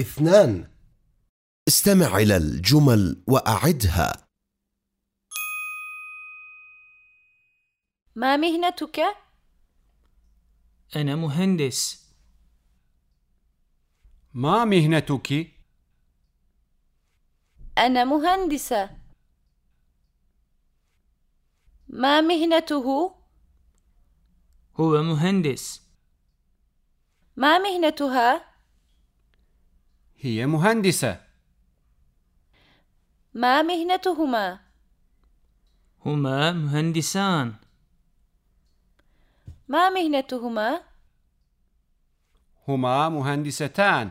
اثنان استمع إلى الجمل وأعدها ما مهنتك؟ أنا مهندس ما مهنتك؟ أنا مهندسة ما مهنته؟ هو مهندس ما مهنتها؟ هي مهندسة ما مهنتهما؟ هما مهندسان ما مهنتهما؟ هما مهندستان